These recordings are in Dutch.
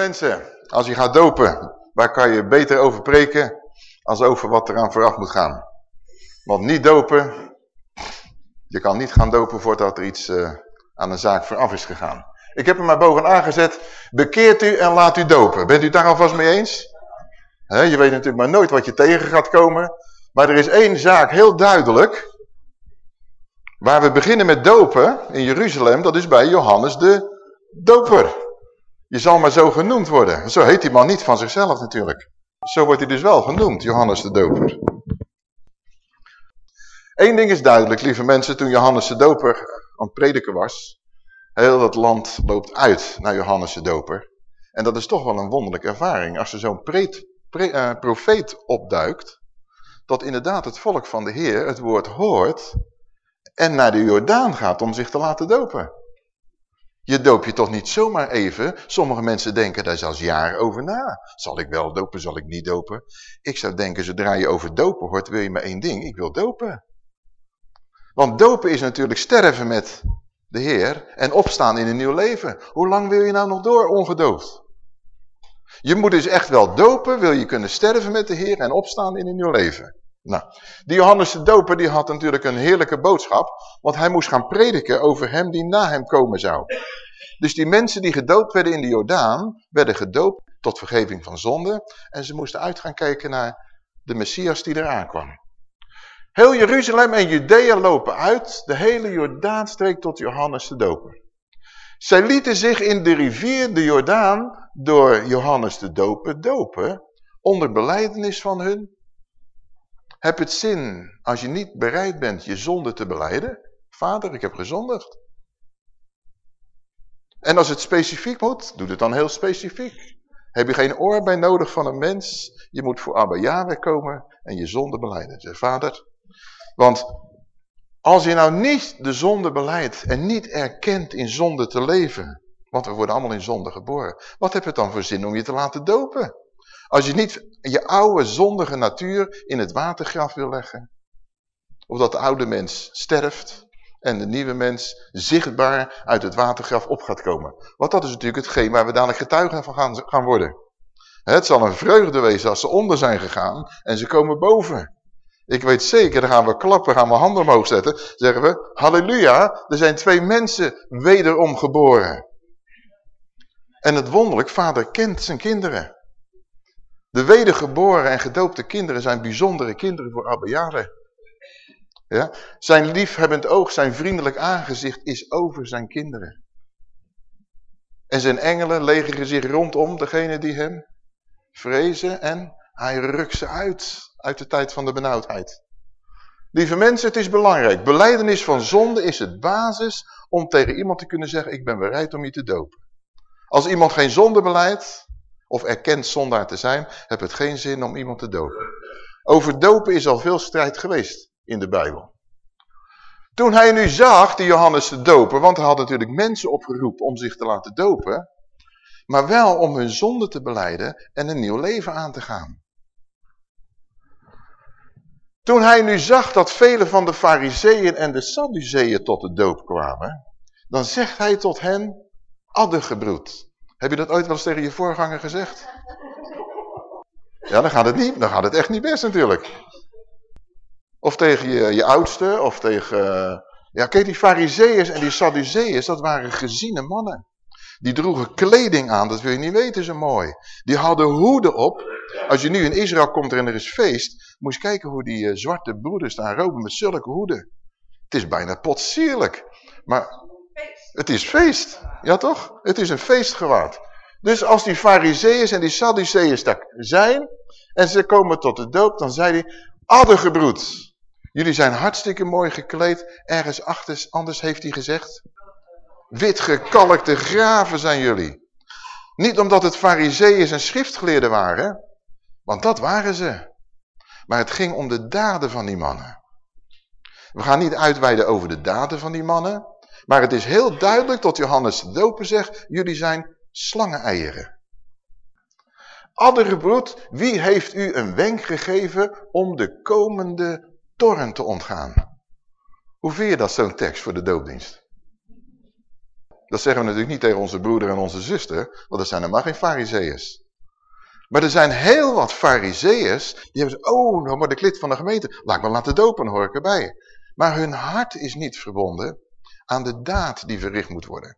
Mensen, als je gaat dopen, waar kan je beter over preken als over wat eraan vooraf moet gaan? Want niet dopen, je kan niet gaan dopen voordat er iets uh, aan een zaak vooraf is gegaan. Ik heb hem maar bovenaan gezet, bekeert u en laat u dopen. Bent u daar alvast mee eens? Je weet natuurlijk maar nooit wat je tegen gaat komen. Maar er is één zaak heel duidelijk. Waar we beginnen met dopen in Jeruzalem, dat is bij Johannes de doper. Je zal maar zo genoemd worden. Zo heet die man niet van zichzelf natuurlijk. Zo wordt hij dus wel genoemd, Johannes de Doper. Eén ding is duidelijk, lieve mensen, toen Johannes de Doper aan het prediken was, heel dat land loopt uit naar Johannes de Doper. En dat is toch wel een wonderlijke ervaring. Als er zo'n uh, profeet opduikt, dat inderdaad het volk van de Heer het woord hoort en naar de Jordaan gaat om zich te laten dopen. Je doop je toch niet zomaar even. Sommige mensen denken daar zelfs jaren over na. Zal ik wel dopen, zal ik niet dopen? Ik zou denken, zodra je over dopen hoort, wil je maar één ding. Ik wil dopen. Want dopen is natuurlijk sterven met de Heer en opstaan in een nieuw leven. Hoe lang wil je nou nog door ongedoofd? Je moet dus echt wel dopen, wil je kunnen sterven met de Heer en opstaan in een nieuw leven. Nou, die Johannes de Doper die had natuurlijk een heerlijke boodschap, want hij moest gaan prediken over hem die na hem komen zou. Dus die mensen die gedoopt werden in de Jordaan, werden gedoopt tot vergeving van zonde en ze moesten uit gaan kijken naar de Messias die eraan kwam. Heel Jeruzalem en Judea lopen uit, de hele Jordaanstreek tot Johannes de Doper. Zij lieten zich in de rivier de Jordaan door Johannes de Doper dopen, onder beleidenis van hun heb het zin, als je niet bereid bent je zonde te beleiden? Vader, ik heb gezondigd. En als het specifiek moet, doe het dan heel specifiek. Heb je geen oor bij nodig van een mens? Je moet voor Abba Yahweh komen en je zonde beleiden. Zeg vader. Want als je nou niet de zonde beleidt en niet erkent in zonde te leven. Want we worden allemaal in zonde geboren. Wat heb het dan voor zin om je te laten dopen? Als je niet je oude zondige natuur in het watergraf wil leggen. Of dat de oude mens sterft en de nieuwe mens zichtbaar uit het watergraf op gaat komen. Want dat is natuurlijk hetgeen waar we dadelijk getuigen van gaan, worden. Het zal een vreugde wezen als ze onder zijn gegaan en ze komen boven. Ik weet zeker, dan gaan we klappen, gaan we handen omhoog zetten. Zeggen we, halleluja, er zijn twee mensen wederom geboren. En het wonderlijk, vader kent zijn kinderen. De wedergeboren en gedoopte kinderen zijn bijzondere kinderen voor Abba. Ja? Zijn liefhebbend oog, zijn vriendelijk aangezicht is over zijn kinderen. En zijn engelen legeren zich rondom degene die hem vrezen en hij rukt ze uit, uit de tijd van de benauwdheid. Lieve mensen, het is belangrijk. Beleidenis van zonde is het basis om tegen iemand te kunnen zeggen, ik ben bereid om je te dopen. Als iemand geen zonde beleidt, of erkent zondaar te zijn, heb het geen zin om iemand te dopen. Over dopen is al veel strijd geweest in de Bijbel. Toen hij nu zag, die Johannes de doper, want hij had natuurlijk mensen opgeroepen om zich te laten dopen, maar wel om hun zonde te beleiden en een nieuw leven aan te gaan. Toen hij nu zag dat vele van de fariseeën en de sadduceeën tot de doop kwamen, dan zegt hij tot hen, addergebroed, heb je dat ooit wel eens tegen je voorganger gezegd? Ja, dan gaat het niet. Dan gaat het echt niet best natuurlijk. Of tegen je, je oudste, of tegen... Ja, kijk, die fariseeërs en die sadduceeërs, dat waren geziene mannen. Die droegen kleding aan, dat wil je niet weten zo mooi. Die hadden hoeden op. Als je nu in Israël komt en er is feest, moet je kijken hoe die uh, zwarte broeders daar roken met zulke hoeden. Het is bijna potsierlijk. Maar het is feest. Ja toch? Het is een feestgewaad. Dus als die fariseeërs en die sadduceeërs daar zijn en ze komen tot de doop, dan zei hij, addergebroed. Jullie zijn hartstikke mooi gekleed. Ergens achter, anders heeft hij gezegd. Wit gekalkte graven zijn jullie. Niet omdat het fariseeërs en schriftgeleerden waren. Want dat waren ze. Maar het ging om de daden van die mannen. We gaan niet uitweiden over de daden van die mannen. Maar het is heel duidelijk dat Johannes de Doper zegt, jullie zijn slangeneieren. Adderebroed, wie heeft u een wenk gegeven om de komende toren te ontgaan? Hoe vind je dat zo'n tekst voor de doopdienst? Dat zeggen we natuurlijk niet tegen onze broeder en onze zuster, want dat zijn helemaal geen fariseeërs. Maar er zijn heel wat fariseeërs, die hebben ze, oh, nou word ik lid van de gemeente, laat ik me laten dopen, hoor ik erbij. Maar hun hart is niet verbonden aan de daad die verricht moet worden.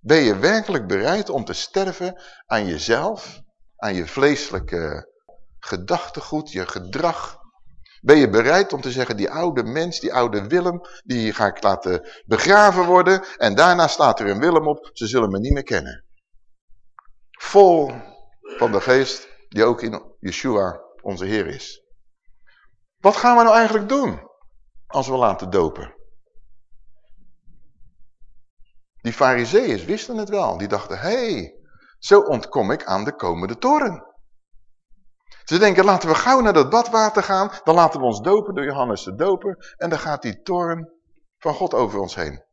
Ben je werkelijk bereid om te sterven aan jezelf, aan je vleeselijke gedachtegoed, je gedrag? Ben je bereid om te zeggen, die oude mens, die oude Willem, die ga ik laten begraven worden en daarna staat er een Willem op, ze zullen me niet meer kennen. Vol van de geest die ook in Yeshua onze Heer is. Wat gaan we nou eigenlijk doen als we laten dopen? Die fariseeërs wisten het wel. Die dachten, hé, hey, zo ontkom ik aan de komende toren. Ze denken, laten we gauw naar dat badwater gaan. Dan laten we ons dopen door Johannes de Doper. En dan gaat die toren van God over ons heen.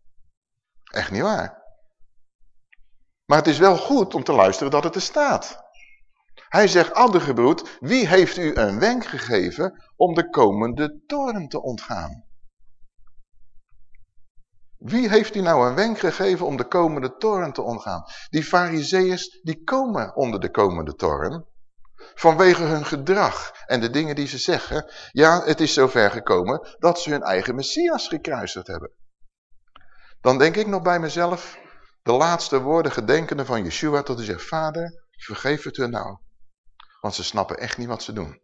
Echt niet waar. Maar het is wel goed om te luisteren dat het er staat. Hij zegt, Addergebroed, wie heeft u een wenk gegeven om de komende toren te ontgaan? Wie heeft u nou een wenk gegeven om de komende toren te ontgaan? Die fariseeërs, die komen onder de komende toren. Vanwege hun gedrag en de dingen die ze zeggen. Ja, het is zover gekomen dat ze hun eigen Messias gekruisigd hebben. Dan denk ik nog bij mezelf, de laatste woorden gedenkende van Yeshua tot hij zegt, Vader, vergeef het hun nou. Want ze snappen echt niet wat ze doen.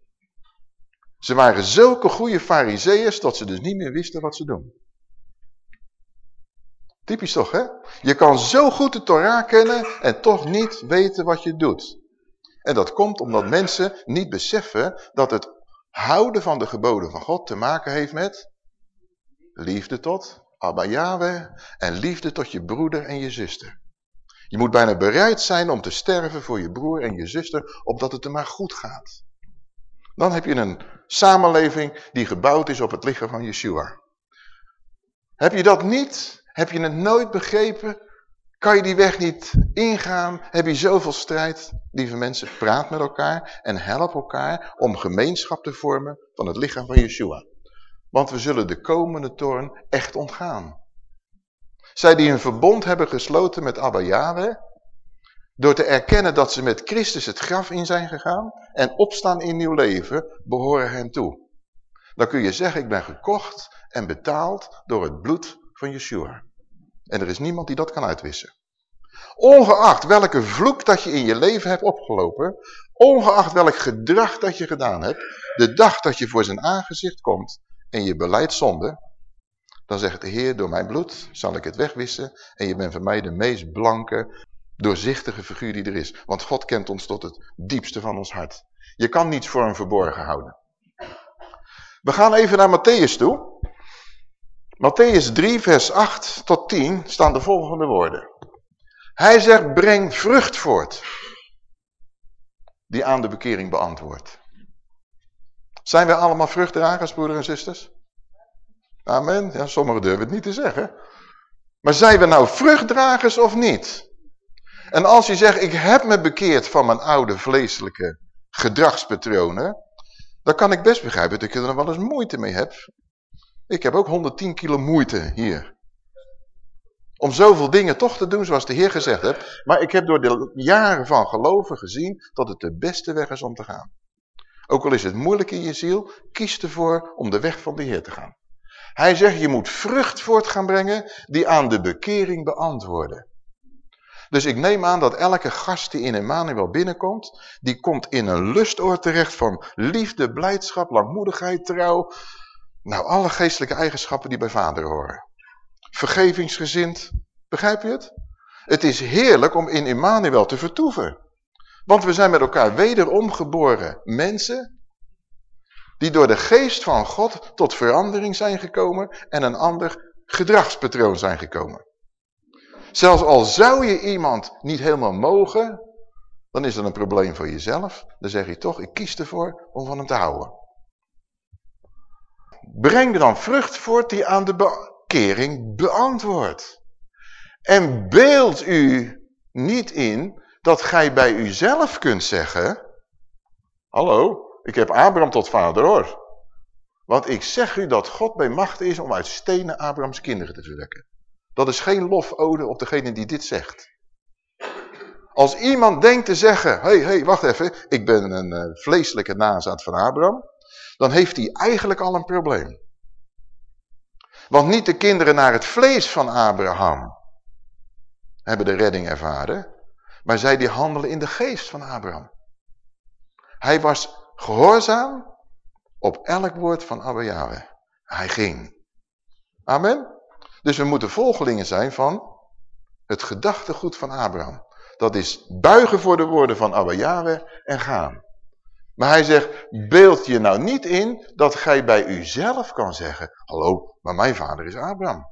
Ze waren zulke goede fariseeërs dat ze dus niet meer wisten wat ze doen. Typisch toch, hè? Je kan zo goed de Torah kennen en toch niet weten wat je doet. En dat komt omdat mensen niet beseffen dat het houden van de geboden van God te maken heeft met liefde tot Abba Yahweh en liefde tot je broeder en je zuster. Je moet bijna bereid zijn om te sterven voor je broer en je zuster, opdat het er maar goed gaat. Dan heb je een samenleving die gebouwd is op het lichaam van Yeshua. Heb je dat niet, heb je het nooit begrepen, kan je die weg niet ingaan, heb je zoveel strijd. Lieve mensen, praat met elkaar en help elkaar om gemeenschap te vormen van het lichaam van Yeshua. Want we zullen de komende toorn echt ontgaan. Zij die een verbond hebben gesloten met Abba Yahweh, door te erkennen dat ze met Christus het graf in zijn gegaan en opstaan in nieuw leven, behoren hem toe. Dan kun je zeggen, ik ben gekocht en betaald door het bloed van Yeshua. En er is niemand die dat kan uitwissen. Ongeacht welke vloek dat je in je leven hebt opgelopen, ongeacht welk gedrag dat je gedaan hebt, de dag dat je voor zijn aangezicht komt en je beleidt zonde, dan zegt de Heer, door mijn bloed zal ik het wegwissen en je bent voor mij de meest blanke, doorzichtige figuur die er is. Want God kent ons tot het diepste van ons hart. Je kan niets voor hem verborgen houden. We gaan even naar Matthäus toe. Matthäus 3 vers 8 tot 10 staan de volgende woorden. Hij zegt, breng vrucht voort. Die aan de bekering beantwoordt. Zijn wij allemaal vruchtdragers, broeders en zusters? Amen. Ja, sommigen durven het niet te zeggen. Maar zijn we nou vruchtdragers of niet? En als je zegt, ik heb me bekeerd van mijn oude vleeselijke gedragspatronen, dan kan ik best begrijpen dat ik er nog wel eens moeite mee heb. Ik heb ook 110 kilo moeite hier. Om zoveel dingen toch te doen zoals de Heer gezegd heeft. Maar ik heb door de jaren van geloven gezien dat het de beste weg is om te gaan. Ook al is het moeilijk in je ziel, kies ervoor om de weg van de Heer te gaan. Hij zegt, je moet vrucht voort gaan brengen die aan de bekering beantwoorden. Dus ik neem aan dat elke gast die in Emmanuel binnenkomt, die komt in een lustoor terecht van liefde, blijdschap, langmoedigheid, trouw. Nou, alle geestelijke eigenschappen die bij vader horen. Vergevingsgezind, begrijp je het? Het is heerlijk om in Emmanuel te vertoeven. Want we zijn met elkaar wederom geboren mensen die door de geest van God tot verandering zijn gekomen en een ander gedragspatroon zijn gekomen. Zelfs al zou je iemand niet helemaal mogen, dan is dat een probleem voor jezelf. Dan zeg je toch, ik kies ervoor om van hem te houden. Breng dan vrucht voort die aan de bekering beantwoordt. En beeld u niet in dat gij bij uzelf kunt zeggen, hallo, ik heb Abraham tot vader hoor. Want ik zeg u dat God bij macht is om uit stenen Abrahams kinderen te verwekken. Dat is geen lofode op degene die dit zegt. Als iemand denkt te zeggen, hey, hey, wacht even, ik ben een uh, vleeselijke nazaat van Abraham, dan heeft hij eigenlijk al een probleem. Want niet de kinderen naar het vlees van Abraham hebben de redding ervaren, maar zij die handelen in de geest van Abraham. Hij was gehoorzaam op elk woord van Abba Yahweh. Hij ging. Amen. Dus we moeten volgelingen zijn van het gedachtegoed van Abraham. Dat is buigen voor de woorden van Abba Yahweh en gaan. Maar hij zegt, beeld je nou niet in dat gij bij uzelf kan zeggen, hallo, maar mijn vader is Abraham.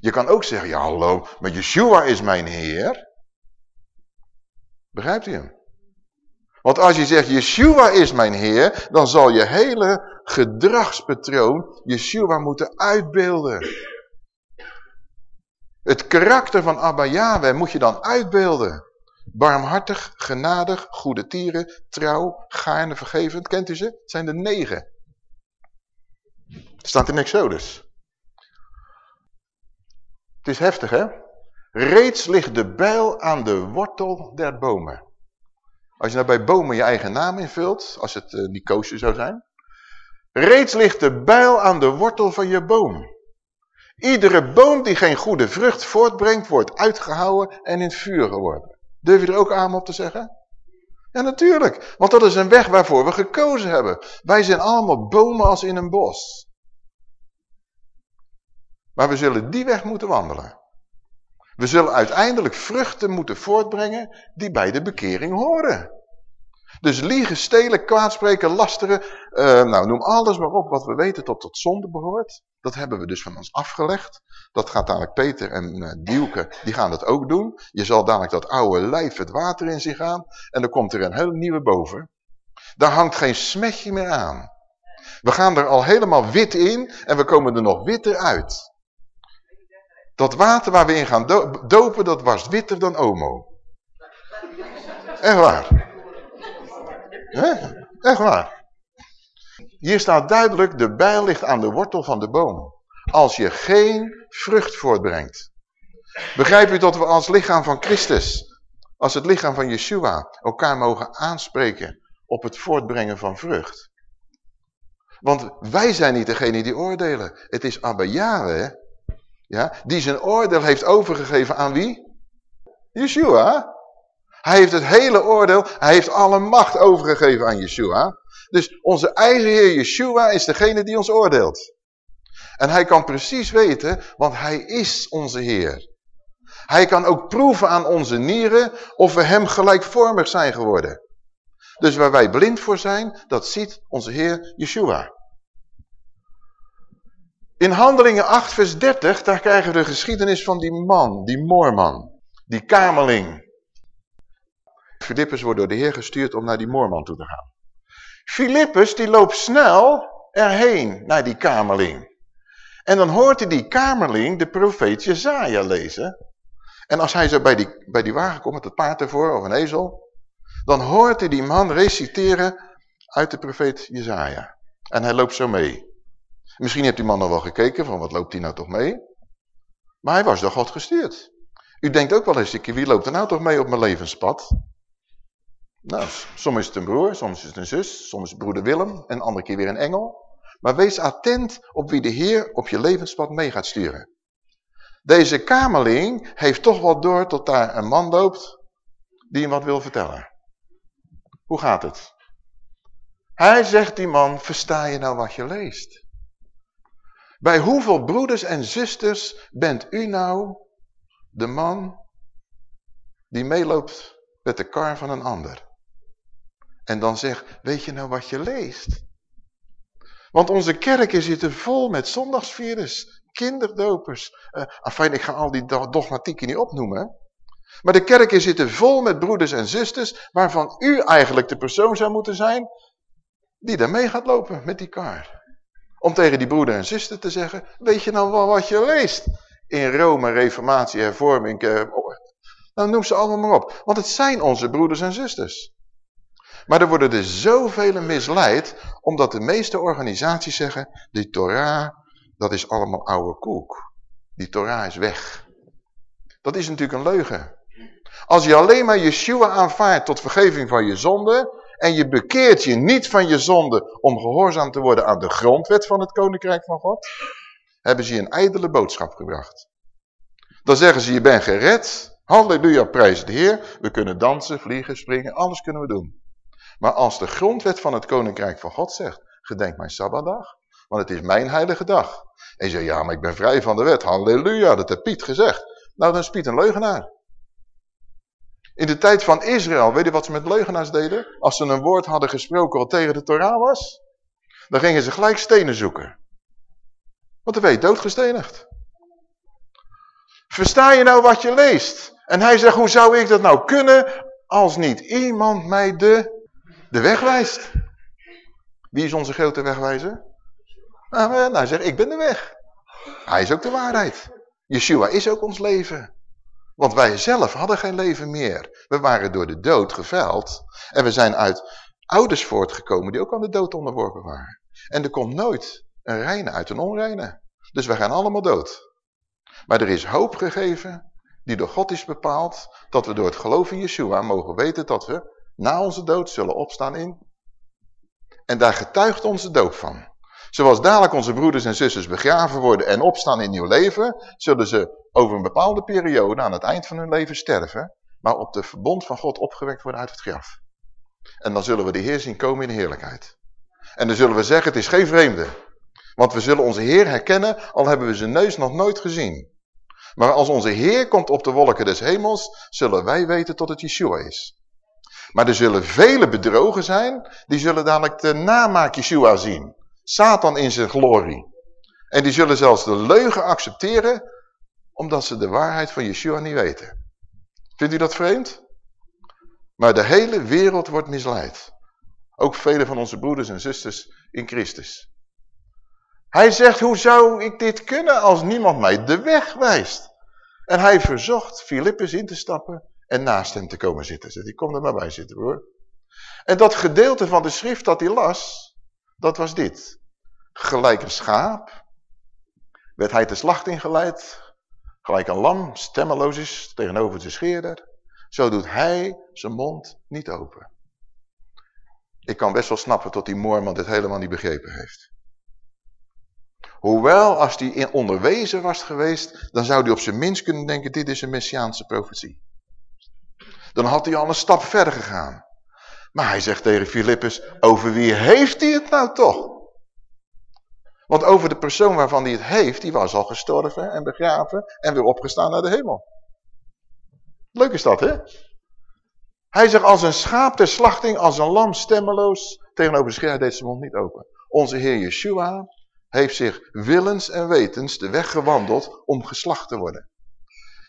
Je kan ook zeggen, ja hallo, maar Yeshua is mijn Heer. Begrijpt u hem? Want als je zegt, Yeshua is mijn Heer, dan zal je hele gedragspatroon Yeshua moeten uitbeelden. Het karakter van Abba Yahweh moet je dan uitbeelden. Barmhartig, genadig, goede tieren, trouw, gaarne, vergevend. Kent u ze? Het zijn er negen. Het staat in Exodus. Het is heftig, hè? Reeds ligt de bijl aan de wortel der bomen. Als je nou bij bomen je eigen naam invult, als het uh, zou zijn. Reeds ligt de bijl aan de wortel van je boom. Iedere boom die geen goede vrucht voortbrengt, wordt uitgehouden en in vuur geworpen. Durf je er ook aan op te zeggen? Ja, natuurlijk. Want dat is een weg waarvoor we gekozen hebben. Wij zijn allemaal bomen als in een bos. Maar we zullen die weg moeten wandelen. We zullen uiteindelijk vruchten moeten voortbrengen die bij de bekering horen. Dus liegen, stelen, kwaadspreken, lasteren, uh, nou noem alles maar op wat we weten tot tot zonde behoort. Dat hebben we dus van ons afgelegd. Dat gaat dadelijk Peter en uh, die gaan dat ook doen. Je zal dadelijk dat oude lijf het water in zich gaan en dan komt er een hele nieuwe boven. Daar hangt geen smetje meer aan. We gaan er al helemaal wit in en we komen er nog witter uit. Dat water waar we in gaan dopen, dat was witter dan Omo. Echt waar. Echt waar. Hier staat duidelijk, de bijl ligt aan de wortel van de boom. Als je geen vrucht voortbrengt. Begrijp u dat we als lichaam van Christus, als het lichaam van Yeshua, elkaar mogen aanspreken op het voortbrengen van vrucht? Want wij zijn niet degene die oordelen. Het is Abba Yahweh, ja, die zijn oordeel heeft overgegeven aan wie? Yeshua. Hij heeft het hele oordeel, hij heeft alle macht overgegeven aan Yeshua. Dus onze eigen Heer Yeshua is degene die ons oordeelt. En hij kan precies weten, want hij is onze Heer. Hij kan ook proeven aan onze nieren of we hem gelijkvormig zijn geworden. Dus waar wij blind voor zijn, dat ziet onze Heer Yeshua. In Handelingen 8 vers 30, daar krijgen we de geschiedenis van die man, die moorman, die kameling. Filippus wordt door de Heer gestuurd om naar die moorman toe te gaan. Filippus die loopt snel erheen naar die kamerling. En dan hoort hij die kamerling de profeet Jezaja lezen. En als hij zo bij die, bij die wagen komt met het paard ervoor of een ezel, dan hoort hij die man reciteren uit de profeet Jezaja. En hij loopt zo mee. Misschien heeft die man nog wel gekeken van wat loopt hij nou toch mee? Maar hij was door God gestuurd. U denkt ook wel eens, wie loopt er nou toch mee op mijn levenspad? Nou, soms is het een broer, soms is het een zus, soms is broeder Willem en andere keer weer een engel. Maar wees attent op wie de Heer op je levenspad mee gaat sturen. Deze kamerling heeft toch wel door tot daar een man loopt die hem wat wil vertellen. Hoe gaat het? Hij zegt die man, versta je nou wat je leest? Bij hoeveel broeders en zusters bent u nou de man die meeloopt met de kar van een ander? En dan zegt, weet je nou wat je leest? Want onze kerken zitten vol met zondagsvirus, kinderdopers. Uh, afijn, ik ga al die dogmatieken niet opnoemen. Maar de kerken zitten vol met broeders en zusters, waarvan u eigenlijk de persoon zou moeten zijn die daarmee gaat lopen met die kar. Om tegen die broeder en zuster te zeggen, weet je nou wat je leest? In Rome, Reformatie, Hervorming, eh, nou noem ze allemaal maar op. Want het zijn onze broeders en zusters. Maar er worden er zoveel misleid, omdat de meeste organisaties zeggen, die Torah, dat is allemaal oude koek. Die Torah is weg. Dat is natuurlijk een leugen. Als je alleen maar Yeshua aanvaardt tot vergeving van je zonde en je bekeert je niet van je zonde om gehoorzaam te worden aan de grondwet van het koninkrijk van God, hebben ze je een ijdele boodschap gebracht. Dan zeggen ze, je bent gered, halleluja, prijs de Heer, we kunnen dansen, vliegen, springen, alles kunnen we doen. Maar als de grondwet van het koninkrijk van God zegt, gedenk mijn Sabbatdag, want het is mijn heilige dag. En je zegt, ja, maar ik ben vrij van de wet, halleluja, dat heeft Piet gezegd. Nou, dan is Piet een leugenaar. In de tijd van Israël, weet je wat ze met leugenaars deden? Als ze een woord hadden gesproken wat tegen de Torah was, dan gingen ze gelijk stenen zoeken. Want dan werd je doodgestenigd. Versta je nou wat je leest? En hij zegt, hoe zou ik dat nou kunnen als niet iemand mij de, de weg wijst? Wie is onze grote wegwijzer? Nou, nou, hij zegt, ik ben de weg. Hij is ook de waarheid. Yeshua is ook ons leven. Want wij zelf hadden geen leven meer. We waren door de dood geveld. En we zijn uit ouders voortgekomen die ook aan de dood onderworpen waren. En er komt nooit een reine uit een onreine. Dus we gaan allemaal dood. Maar er is hoop gegeven, die door God is bepaald, dat we door het geloof in Yeshua mogen weten dat we na onze dood zullen opstaan in. En daar getuigt onze doop van. Zoals dadelijk onze broeders en zusters begraven worden en opstaan in nieuw leven, zullen ze over een bepaalde periode aan het eind van hun leven sterven, maar op de verbond van God opgewekt worden uit het graf. En dan zullen we de Heer zien komen in de heerlijkheid. En dan zullen we zeggen, het is geen vreemde. Want we zullen onze Heer herkennen, al hebben we zijn neus nog nooit gezien. Maar als onze Heer komt op de wolken des hemels, zullen wij weten tot het Yeshua is. Maar er zullen vele bedrogen zijn, die zullen dadelijk de namaak Yeshua zien. Satan in zijn glorie. En die zullen zelfs de leugen accepteren, omdat ze de waarheid van Yeshua niet weten. Vindt u dat vreemd? Maar de hele wereld wordt misleid. Ook vele van onze broeders en zusters in Christus. Hij zegt, hoe zou ik dit kunnen als niemand mij de weg wijst? En hij verzocht Filippus in te stappen en naast hem te komen zitten. Zegt, kom er maar bij zitten hoor. En dat gedeelte van de schrift dat hij las, dat was dit. Gelijk een schaap werd hij te slacht ingeleid, gelijk een lam stemmeloos is tegenover de scheerder. Zo doet hij zijn mond niet open. Ik kan best wel snappen tot die moorman dit helemaal niet begrepen heeft. Hoewel, als hij onderwezen was geweest, dan zou hij op zijn minst kunnen denken, dit is een messiaanse profetie. Dan had hij al een stap verder gegaan. Maar hij zegt tegen Filippus, over wie heeft hij het nou toch? Want over de persoon waarvan hij het heeft, die was al gestorven en begraven en weer opgestaan naar de hemel. Leuk is dat, hè? Hij zegt als een schaap ter slachting, als een lam stemmeloos, tegenover de scherm mond niet open. Onze Heer Yeshua heeft zich willens en wetens de weg gewandeld om geslacht te worden.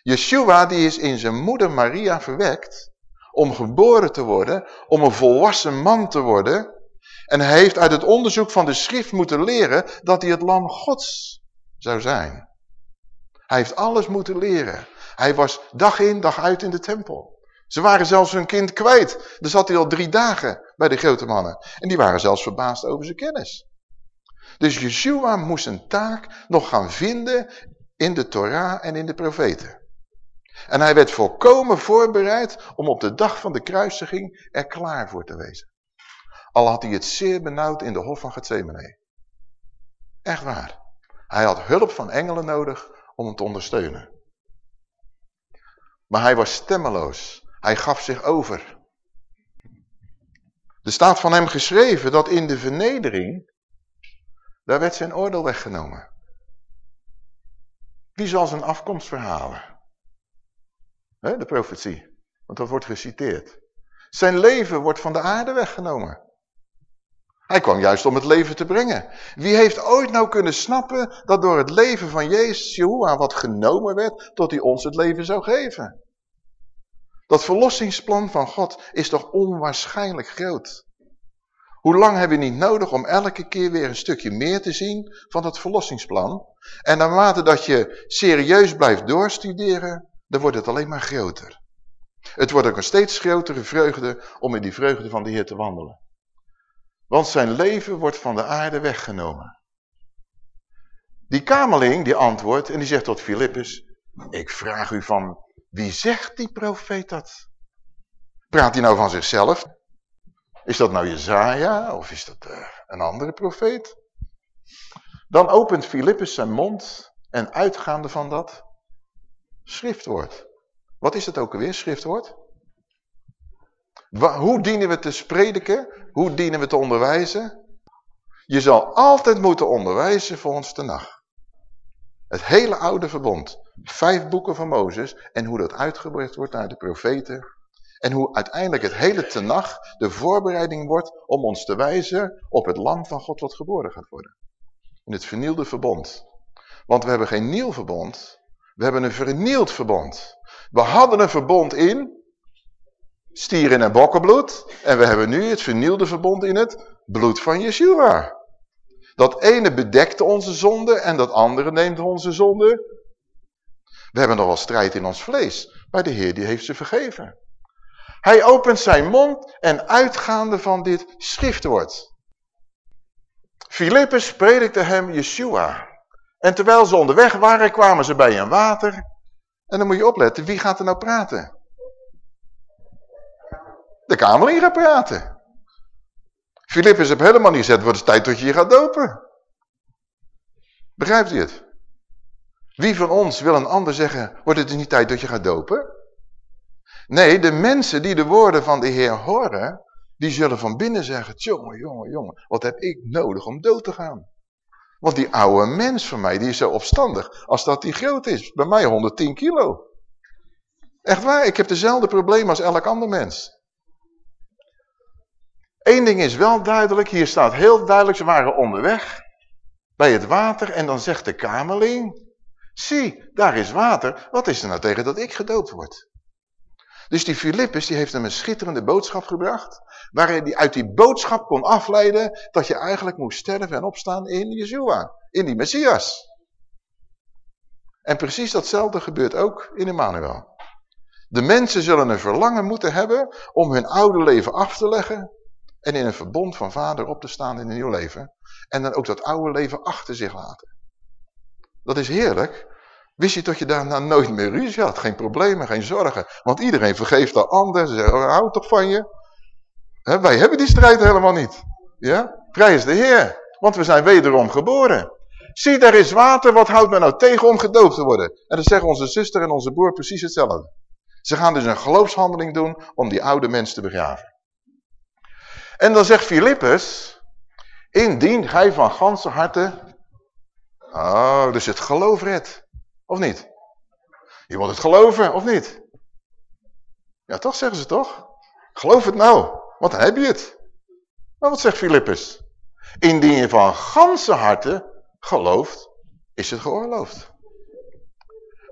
Yeshua die is in zijn moeder Maria verwekt om geboren te worden, om een volwassen man te worden. En hij heeft uit het onderzoek van de schrift moeten leren dat hij het lam gods zou zijn. Hij heeft alles moeten leren. Hij was dag in, dag uit in de tempel. Ze waren zelfs hun kind kwijt. Daar zat hij al drie dagen bij de grote mannen. En die waren zelfs verbaasd over zijn kennis. Dus Yeshua moest een taak nog gaan vinden in de Torah en in de profeten. En hij werd volkomen voorbereid om op de dag van de kruisiging er klaar voor te wezen. Al had hij het zeer benauwd in de hof van Gethsemane. Echt waar. Hij had hulp van engelen nodig om hem te ondersteunen. Maar hij was stemmeloos. Hij gaf zich over. Er staat van hem geschreven dat in de vernedering, daar werd zijn oordeel weggenomen. Wie zal zijn afkomst verhalen? De profetie, want dat wordt geciteerd. Zijn leven wordt van de aarde weggenomen. Hij kwam juist om het leven te brengen. Wie heeft ooit nou kunnen snappen dat door het leven van Jezus, Jehoah, wat genomen werd, tot hij ons het leven zou geven? Dat verlossingsplan van God is toch onwaarschijnlijk groot. Hoe lang heb je niet nodig om elke keer weer een stukje meer te zien van dat verlossingsplan? En naarmate dat je serieus blijft doorstuderen, dan wordt het alleen maar groter. Het wordt ook een steeds grotere vreugde om in die vreugde van de Heer te wandelen. Want zijn leven wordt van de aarde weggenomen. Die kameling die antwoordt en die zegt tot Filippus, Ik vraag u van, wie zegt die profeet dat? Praat hij nou van zichzelf? Is dat nou Jezaja of is dat uh, een andere profeet? Dan opent Filippus zijn mond en uitgaande van dat schriftwoord. Wat is het ook alweer, schriftwoord? Hoe dienen we te prediken? Hoe dienen we te onderwijzen? Je zal altijd moeten onderwijzen voor ons te nacht. Het hele oude verbond. Vijf boeken van Mozes en hoe dat uitgebreid wordt naar de profeten. En hoe uiteindelijk het hele tenag de voorbereiding wordt om ons te wijzen op het lam van God wat geboren gaat worden. In het vernielde verbond. Want we hebben geen nieuw verbond, we hebben een vernield verbond. We hadden een verbond in stieren en bokkenbloed en we hebben nu het vernielde verbond in het bloed van Yeshua. Dat ene bedekte onze zonde en dat andere neemt onze zonde. We hebben nog wel strijd in ons vlees, maar de Heer die heeft ze vergeven. Hij opent zijn mond en uitgaande van dit schriftwoord. Filippus predikte hem Yeshua. En terwijl ze onderweg waren, kwamen ze bij een water. En dan moet je opletten, wie gaat er nou praten? De kamerling gaat praten. Filippus heeft helemaal niet gezegd, wordt het tijd dat je je gaat dopen. Begrijpt u het? Wie van ons wil een ander zeggen, wordt het niet tijd dat je gaat dopen? Nee, de mensen die de woorden van de Heer horen, die zullen van binnen zeggen, jongen, jongen, jongen, wat heb ik nodig om dood te gaan? Want die oude mens van mij, die is zo opstandig, als dat die groot is. Bij mij 110 kilo. Echt waar, ik heb dezelfde problemen als elk ander mens. Eén ding is wel duidelijk, hier staat heel duidelijk, ze waren onderweg bij het water en dan zegt de kamerling, zie, daar is water, wat is er nou tegen dat ik gedoopt word? Dus die Filippus die heeft hem een schitterende boodschap gebracht, waarin hij uit die boodschap kon afleiden dat je eigenlijk moest sterven en opstaan in Yeshua, in die Messias. En precies datzelfde gebeurt ook in Emmanuel. De mensen zullen een verlangen moeten hebben om hun oude leven af te leggen en in een verbond van vader op te staan in een nieuw leven. En dan ook dat oude leven achter zich laten. Dat is heerlijk. Wist je dat je daarna nooit meer ruzie had? Geen problemen, geen zorgen. Want iedereen vergeeft de ander. Ze zeggen, hou toch van je. wij hebben die strijd helemaal niet. Ja? Prijs de Heer. Want we zijn wederom geboren. Zie, daar is water. Wat houdt men nou tegen om gedoopt te worden? En dan zeggen onze zuster en onze broer precies hetzelfde. Ze gaan dus een geloofshandeling doen om die oude mens te begraven. En dan zegt Filippus, indien gij van ganse harte... Oh, dus het geloof redt. Of niet? Je moet het geloven, of niet? Ja, toch zeggen ze toch? Geloof het nou, dan heb je het. Maar wat zegt Filippus? Indien je van ganse harte gelooft, is het geoorloofd.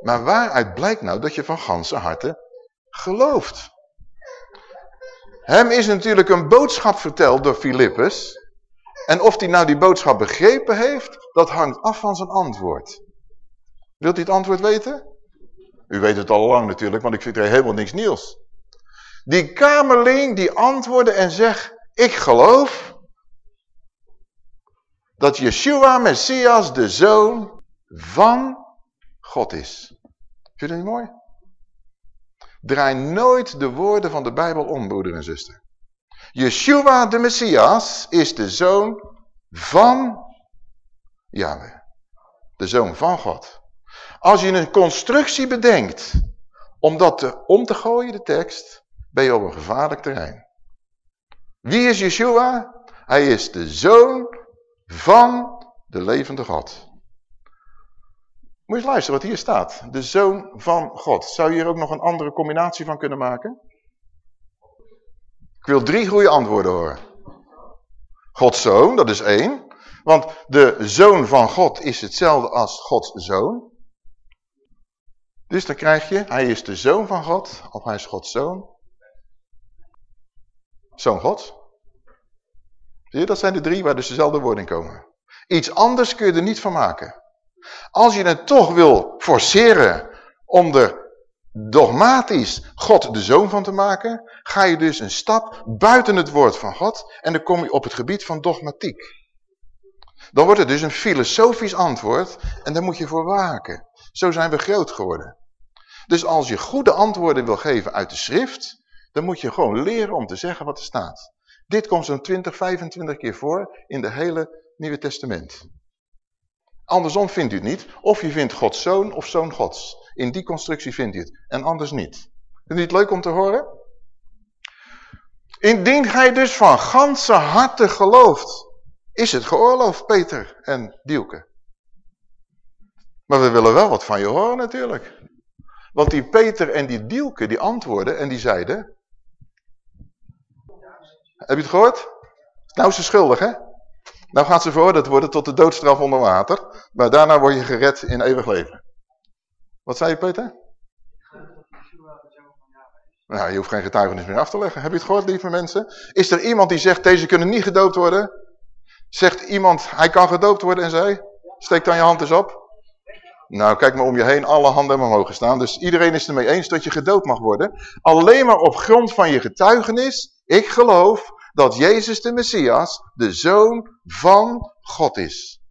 Maar waaruit blijkt nou dat je van ganse harte gelooft? Hem is natuurlijk een boodschap verteld door Filippus. En of hij nou die boodschap begrepen heeft, dat hangt af van zijn antwoord. Wilt u het antwoord weten? U weet het al lang natuurlijk, want ik vind er helemaal niks nieuws. Die kamerling die antwoordde en zegt, ik geloof dat Yeshua Messias de zoon van God is. Vind je dat niet mooi? Draai nooit de woorden van de Bijbel om, broeder en zuster. Yeshua de Messias is de zoon van Yahweh. De zoon van God. Als je een constructie bedenkt om dat om te gooien, de tekst, ben je op een gevaarlijk terrein. Wie is Yeshua? Hij is de zoon van de levende God. Moet je eens luisteren wat hier staat. De zoon van God. Zou je hier ook nog een andere combinatie van kunnen maken? Ik wil drie goede antwoorden horen. Gods zoon, dat is één. Want de zoon van God is hetzelfde als Gods zoon. Dus dan krijg je, hij is de zoon van God, of hij is Gods zoon. Zoon God. Zie je, dat zijn de drie waar dus dezelfde woorden in komen. Iets anders kun je er niet van maken. Als je het toch wil forceren om er dogmatisch God de zoon van te maken, ga je dus een stap buiten het woord van God en dan kom je op het gebied van dogmatiek. Dan wordt het dus een filosofisch antwoord en daar moet je voor waken. Zo zijn we groot geworden. Dus als je goede antwoorden wil geven uit de schrift, dan moet je gewoon leren om te zeggen wat er staat. Dit komt zo'n 20, 25 keer voor in de hele Nieuwe Testament. Andersom vindt u het niet. Of je vindt Gods zoon of zoon Gods. In die constructie vindt u het. En anders niet. Vindt u het leuk om te horen? Indien gij dus van ganse harte gelooft, is het geoorloofd, Peter en Dielke. Maar we willen wel wat van je horen natuurlijk. Want die Peter en die Dielke, die antwoorden en die zeiden... Heb je het gehoord? Nou is ze schuldig, hè? Nou gaat ze veroordeeld worden tot de doodstraf onder water. Maar daarna word je gered in eeuwig leven. Wat zei je, Peter? Nou, je hoeft geen getuigenis meer af te leggen. Heb je het gehoord, lieve mensen? Is er iemand die zegt, deze kunnen niet gedoopt worden? Zegt iemand, hij kan gedoopt worden en zij? Steek dan je hand eens op. Nou, kijk maar om je heen, alle handen hebben omhoog staan. Dus iedereen is ermee eens dat je gedood mag worden. Alleen maar op grond van je getuigenis, ik geloof dat Jezus de Messias de Zoon van God is.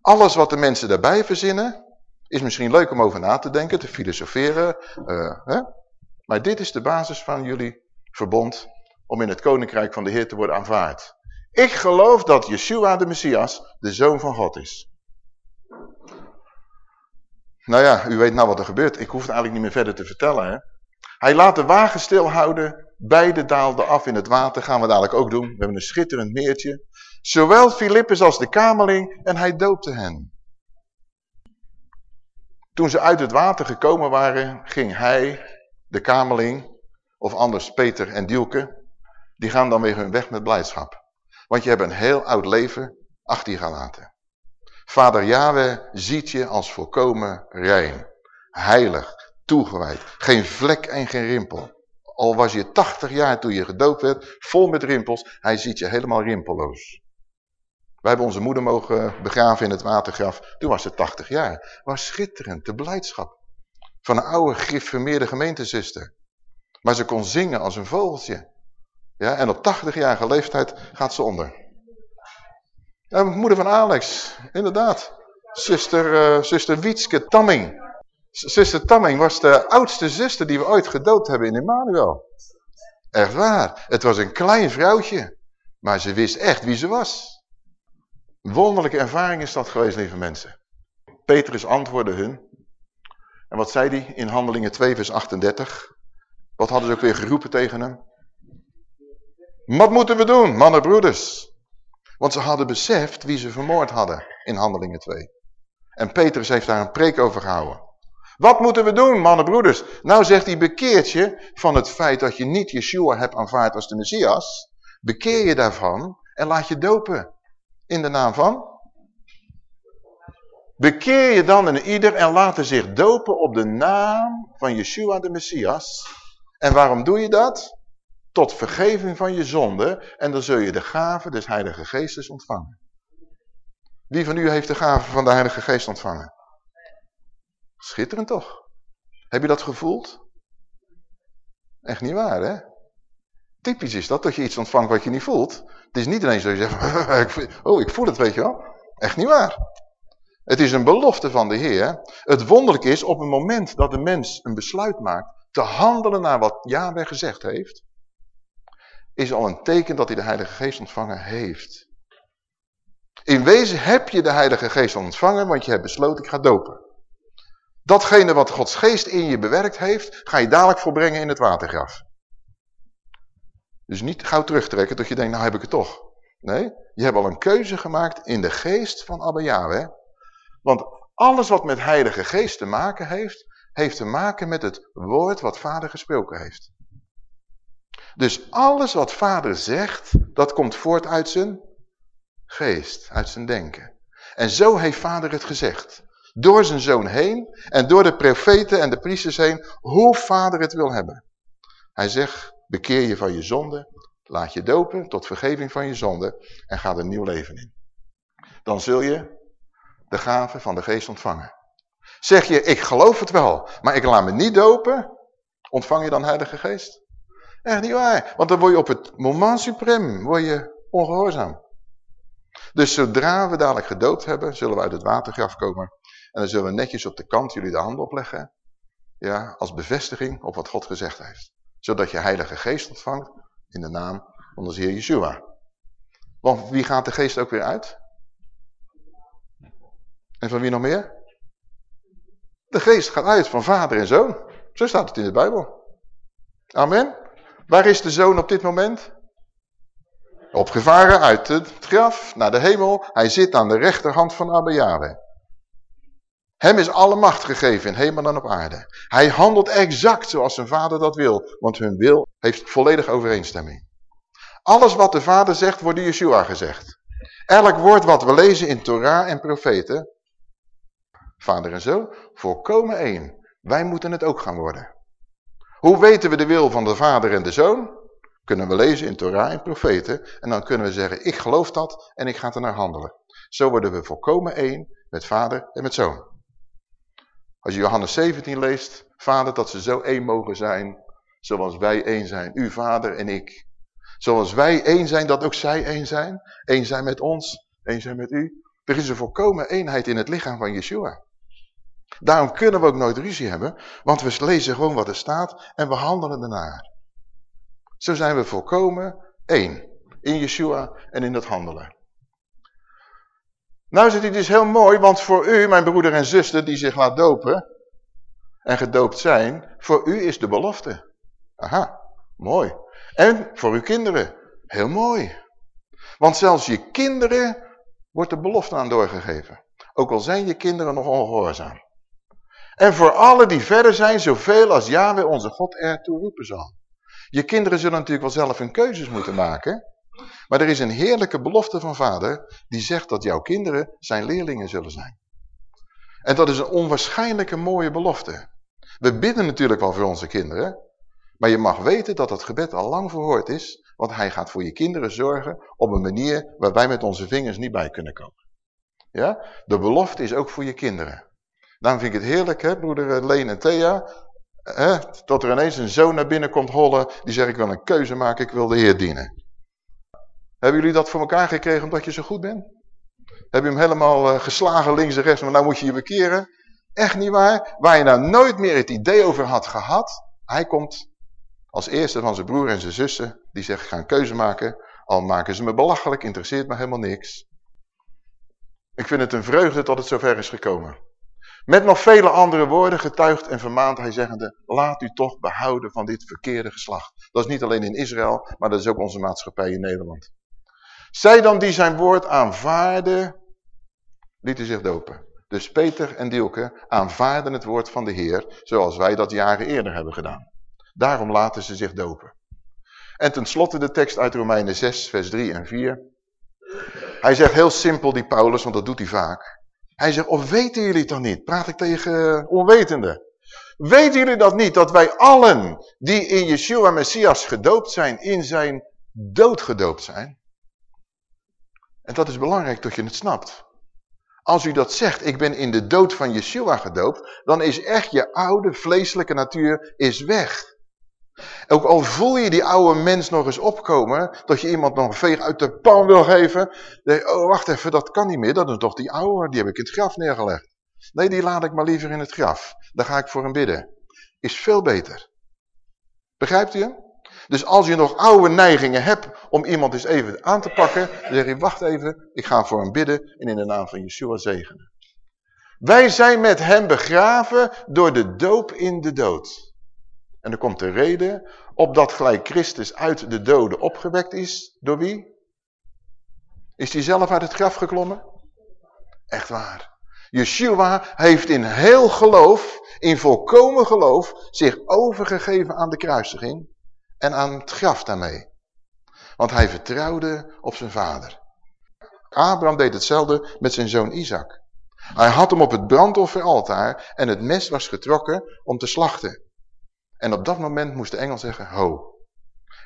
Alles wat de mensen daarbij verzinnen, is misschien leuk om over na te denken, te filosoferen. Uh, hè? Maar dit is de basis van jullie verbond om in het koninkrijk van de Heer te worden aanvaard. Ik geloof dat Yeshua de Messias de Zoon van God is. Nou ja, u weet nou wat er gebeurt. Ik hoef het eigenlijk niet meer verder te vertellen. Hè? Hij laat de wagen stilhouden. Beide daalden af in het water. Gaan we dadelijk ook doen. We hebben een schitterend meertje. Zowel Filippus als de kamerling. En hij doopte hen. Toen ze uit het water gekomen waren, ging hij, de kamerling, of anders Peter en Dielke, die gaan dan weer hun weg met blijdschap. Want je hebt een heel oud leven achter je gelaten. Vader Yahweh ziet je als volkomen rein, heilig, toegewijd. Geen vlek en geen rimpel. Al was je 80 jaar toen je gedoopt werd, vol met rimpels, hij ziet je helemaal rimpelloos. Wij hebben onze moeder mogen begraven in het watergraf. Toen was ze 80 jaar. Was schitterend, de blijdschap. Van een oude, gereformeerde gemeentezuster. Maar ze kon zingen als een vogeltje. Ja, en op 80-jarige leeftijd gaat ze onder. Ja, moeder van Alex, inderdaad. Zuster, uh, zuster Wietske Tamming. Zuster Tamming was de oudste zuster die we ooit gedood hebben in Emmanuel. Echt waar. Het was een klein vrouwtje. Maar ze wist echt wie ze was. Wonderlijke ervaring is dat geweest, lieve mensen. Petrus antwoordde hun. En wat zei hij in Handelingen 2 vers 38? Wat hadden ze ook weer geroepen tegen hem? Wat moeten we doen, mannen broeders? Want ze hadden beseft wie ze vermoord hadden in Handelingen 2. En Petrus heeft daar een preek over gehouden. Wat moeten we doen, mannen broeders? Nou zegt hij, bekeert je van het feit dat je niet Yeshua hebt aanvaard als de Messias. Bekeer je daarvan en laat je dopen. In de naam van? Bekeer je dan in ieder en laten zich dopen op de naam van Yeshua de Messias. En waarom doe je dat? Tot vergeving van je zonde. En dan zul je de gave des Heilige Geestes ontvangen. Wie van u heeft de gave van de Heilige Geest ontvangen? Schitterend toch? Heb je dat gevoeld? Echt niet waar, hè? Typisch is dat, dat je iets ontvangt wat je niet voelt. Het is niet ineens dat je zegt, oh, ik voel het, weet je wel. Echt niet waar. Het is een belofte van de Heer. Het wonderlijke is, op het moment dat de mens een besluit maakt te handelen naar wat Yahweh gezegd heeft, is al een teken dat hij de Heilige Geest ontvangen heeft. In wezen heb je de Heilige Geest ontvangen, want je hebt besloten, ik ga dopen. Datgene wat Gods geest in je bewerkt heeft, ga je dadelijk volbrengen in het watergraf. Dus niet gauw terugtrekken tot je denkt, nou heb ik het toch. Nee, je hebt al een keuze gemaakt in de geest van Abba Yahweh. Want alles wat met heilige geest te maken heeft, heeft te maken met het woord wat vader gesproken heeft. Dus alles wat vader zegt, dat komt voort uit zijn geest, uit zijn denken. En zo heeft vader het gezegd. Door zijn zoon heen en door de profeten en de priesters heen, hoe vader het wil hebben. Hij zegt, bekeer je van je zonde, laat je dopen tot vergeving van je zonde en ga een nieuw leven in. Dan zul je de gave van de geest ontvangen. Zeg je, ik geloof het wel, maar ik laat me niet dopen, ontvang je dan heilige geest? Echt niet waar, want dan word je op het moment suprem, word je ongehoorzaam. Dus zodra we dadelijk gedoopt hebben, zullen we uit het watergraf komen En dan zullen we netjes op de kant jullie de handen opleggen. Ja, als bevestiging op wat God gezegd heeft. Zodat je heilige geest ontvangt in de naam van onze Heer Yeshua. Want wie gaat de geest ook weer uit? En van wie nog meer? De geest gaat uit van vader en zoon. Zo staat het in de Bijbel. Amen. Waar is de zoon op dit moment? Opgevaren uit het graf naar de hemel. Hij zit aan de rechterhand van Abba. Hem is alle macht gegeven in hemel en op aarde. Hij handelt exact zoals zijn vader dat wil. Want hun wil heeft volledig overeenstemming. Alles wat de vader zegt, wordt door Yeshua gezegd. Elk woord wat we lezen in Torah en profeten, vader en zoon, volkomen één. Wij moeten het ook gaan worden. Hoe weten we de wil van de vader en de zoon? Kunnen we lezen in Torah en profeten en dan kunnen we zeggen, ik geloof dat en ik ga er naar handelen. Zo worden we volkomen één met vader en met zoon. Als je Johannes 17 leest, vader dat ze zo één mogen zijn, zoals wij één zijn, u vader en ik. Zoals wij één zijn, dat ook zij één zijn. Eén zijn met ons, één zijn met u. Er is een volkomen eenheid in het lichaam van Yeshua. Daarom kunnen we ook nooit ruzie hebben, want we lezen gewoon wat er staat en we handelen ernaar. Zo zijn we volkomen één in Yeshua en in het handelen. Nou zit het dus heel mooi, want voor u, mijn broeder en zuster die zich laat dopen en gedoopt zijn, voor u is de belofte. Aha, mooi. En voor uw kinderen, heel mooi. Want zelfs je kinderen wordt de belofte aan doorgegeven. Ook al zijn je kinderen nog ongehoorzaam. En voor alle die verder zijn, zoveel als Yahweh onze God ertoe roepen zal. Je kinderen zullen natuurlijk wel zelf hun keuzes moeten maken. Maar er is een heerlijke belofte van vader die zegt dat jouw kinderen zijn leerlingen zullen zijn. En dat is een onwaarschijnlijke mooie belofte. We bidden natuurlijk wel voor onze kinderen. Maar je mag weten dat het gebed al lang verhoord is. Want hij gaat voor je kinderen zorgen op een manier waar wij met onze vingers niet bij kunnen komen. Ja? De belofte is ook voor je kinderen. Daarom vind ik het heerlijk, hè, broeder Leen en Thea. Hè, dat er ineens een zoon naar binnen komt hollen. Die zegt, ik wil een keuze maken, ik wil de Heer dienen. Hebben jullie dat voor elkaar gekregen omdat je zo goed bent? Heb je hem helemaal uh, geslagen links en rechts, maar nou moet je je bekeren? Echt niet waar? Waar je nou nooit meer het idee over had gehad. Hij komt als eerste van zijn broer en zijn zussen. Die zegt, ik ga een keuze maken. Al maken ze me belachelijk, interesseert me helemaal niks. Ik vind het een vreugde dat het zover is gekomen. Met nog vele andere woorden getuigt en vermaant hij zeggende, laat u toch behouden van dit verkeerde geslacht. Dat is niet alleen in Israël, maar dat is ook onze maatschappij in Nederland. Zij dan die zijn woord aanvaarden, lieten zich dopen. Dus Peter en Dielke aanvaarden het woord van de Heer, zoals wij dat jaren eerder hebben gedaan. Daarom laten ze zich dopen. En tenslotte de tekst uit Romeinen 6, vers 3 en 4. Hij zegt heel simpel, die Paulus, want dat doet hij vaak. Hij zegt, of weten jullie dan niet? Praat ik tegen onwetenden. Weten jullie dat niet? Dat wij allen die in Yeshua Messias gedoopt zijn, in zijn dood gedoopt zijn. En dat is belangrijk dat je het snapt. Als u dat zegt, ik ben in de dood van Yeshua gedoopt, dan is echt je oude vleeselijke natuur is weg. Ook al voel je die oude mens nog eens opkomen, dat je iemand nog een veeg uit de pan wil geven. Je, oh wacht even, dat kan niet meer, dat is toch die oude, die heb ik in het graf neergelegd. Nee, die laat ik maar liever in het graf. Daar ga ik voor hem bidden. Is veel beter. Begrijpt u? Dus als je nog oude neigingen hebt om iemand eens even aan te pakken, dan zeg je, wacht even, ik ga voor hem bidden en in de naam van Yeshua zegenen. Wij zijn met hem begraven door de doop in de dood. En dan komt de reden, opdat gelijk Christus uit de doden opgewekt is. Door wie? Is hij zelf uit het graf geklommen? Echt waar. Yeshua heeft in heel geloof, in volkomen geloof, zich overgegeven aan de kruisiging en aan het graf daarmee. Want hij vertrouwde op zijn vader. Abraham deed hetzelfde met zijn zoon Isaac. Hij had hem op het brandofferaltaar en het mes was getrokken om te slachten. En op dat moment moest de engel zeggen, ho.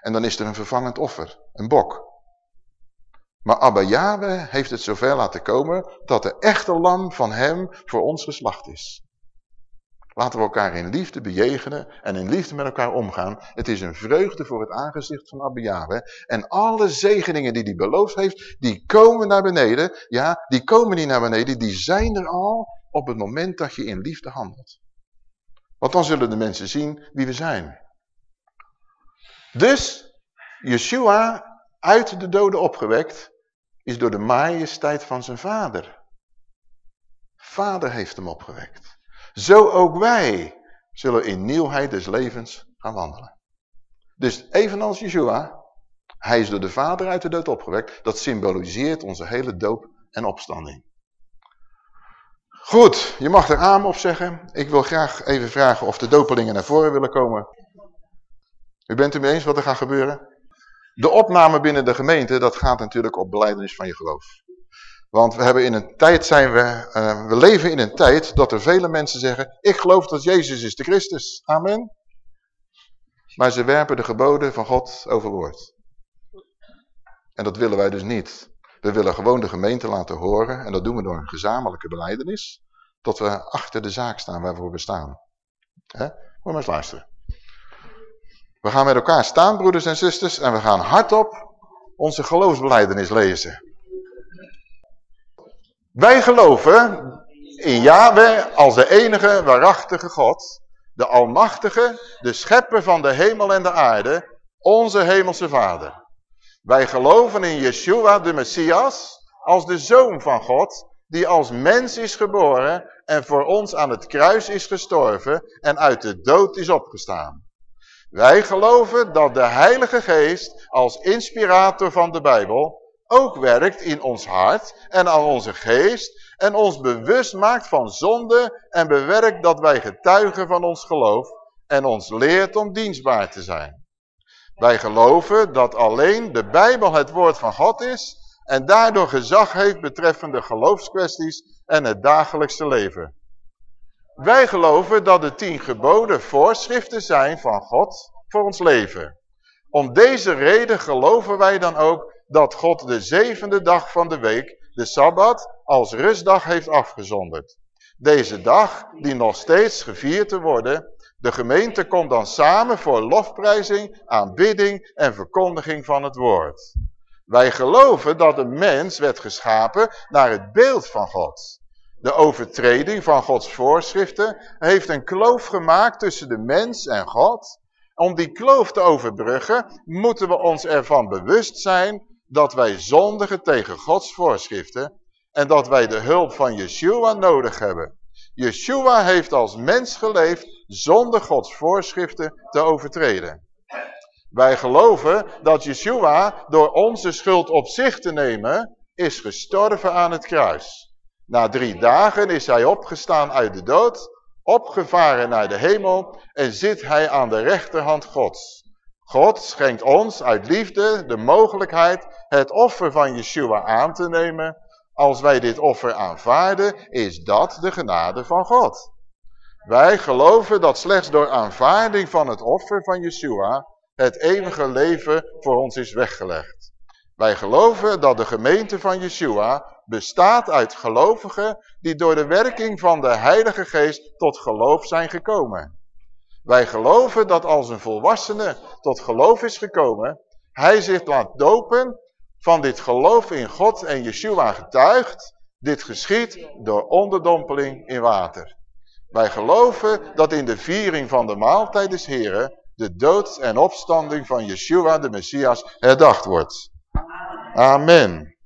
En dan is er een vervangend offer, een bok. Maar Abba Yahweh heeft het zover laten komen dat de echte lam van hem voor ons geslacht is. Laten we elkaar in liefde bejegenen en in liefde met elkaar omgaan. Het is een vreugde voor het aangezicht van Abba Yahweh. En alle zegeningen die hij beloofd heeft, die komen naar beneden. Ja, die komen niet naar beneden, die zijn er al op het moment dat je in liefde handelt. Want dan zullen de mensen zien wie we zijn. Dus, Yeshua, uit de doden opgewekt, is door de majesteit van zijn vader. Vader heeft hem opgewekt. Zo ook wij zullen in nieuwheid des levens gaan wandelen. Dus evenals Yeshua, hij is door de vader uit de dood opgewekt. Dat symboliseert onze hele doop en opstanding. Goed, je mag er aan op zeggen. Ik wil graag even vragen of de dopelingen naar voren willen komen. U bent het mee eens wat er gaat gebeuren? De opname binnen de gemeente, dat gaat natuurlijk op beleidenis van je geloof. Want we hebben in een tijd zijn we, uh, we leven in een tijd dat er vele mensen zeggen, ik geloof dat Jezus is de Christus. Amen. Maar ze werpen de geboden van God overboord. En dat willen wij dus niet. We willen gewoon de gemeente laten horen, en dat doen we door een gezamenlijke beleidenis, dat we achter de zaak staan waarvoor we staan. He? Moet maar eens luisteren. We gaan met elkaar staan, broeders en zusters, en we gaan hardop onze geloofsbeleidenis lezen. Wij geloven in Yahweh als de enige waarachtige God, de Almachtige, de Schepper van de hemel en de aarde, onze hemelse Vader. Wij geloven in Yeshua, de Messias, als de Zoon van God, die als mens is geboren en voor ons aan het kruis is gestorven en uit de dood is opgestaan. Wij geloven dat de Heilige Geest als inspirator van de Bijbel ook werkt in ons hart en aan onze geest en ons bewust maakt van zonde en bewerkt dat wij getuigen van ons geloof en ons leert om dienstbaar te zijn. Wij geloven dat alleen de Bijbel het woord van God is en daardoor gezag heeft betreffende geloofskwesties en het dagelijkse leven. Wij geloven dat de tien geboden voorschriften zijn van God voor ons leven. Om deze reden geloven wij dan ook dat God de zevende dag van de week, de Sabbat, als rustdag heeft afgezonderd. Deze dag, die nog steeds gevierd te worden, de gemeente komt dan samen voor lofprijzing, aanbidding en verkondiging van het woord. Wij geloven dat de mens werd geschapen naar het beeld van God. De overtreding van Gods voorschriften heeft een kloof gemaakt tussen de mens en God. Om die kloof te overbruggen moeten we ons ervan bewust zijn dat wij zondigen tegen Gods voorschriften en dat wij de hulp van Yeshua nodig hebben. Yeshua heeft als mens geleefd zonder Gods voorschriften te overtreden. Wij geloven dat Yeshua door onze schuld op zich te nemen is gestorven aan het kruis. Na drie dagen is hij opgestaan uit de dood, opgevaren naar de hemel en zit hij aan de rechterhand Gods. God schenkt ons uit liefde de mogelijkheid het offer van Yeshua aan te nemen. Als wij dit offer aanvaarden, is dat de genade van God. Wij geloven dat slechts door aanvaarding van het offer van Yeshua het eeuwige leven voor ons is weggelegd. Wij geloven dat de gemeente van Yeshua bestaat uit gelovigen die door de werking van de Heilige Geest tot geloof zijn gekomen. Wij geloven dat als een volwassene tot geloof is gekomen, hij zich laat dopen, van dit geloof in God en Yeshua getuigt, dit geschiet door onderdompeling in water. Wij geloven dat in de viering van de maaltijd des Heren de dood en opstanding van Yeshua de Messias herdacht wordt. Amen.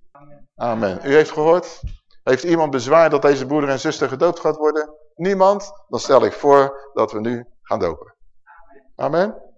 Amen. U heeft gehoord? Heeft iemand bezwaar dat deze broeder en zuster gedoopt gaat worden? Niemand? Dan stel ik voor dat we nu gaan dopen. Amen.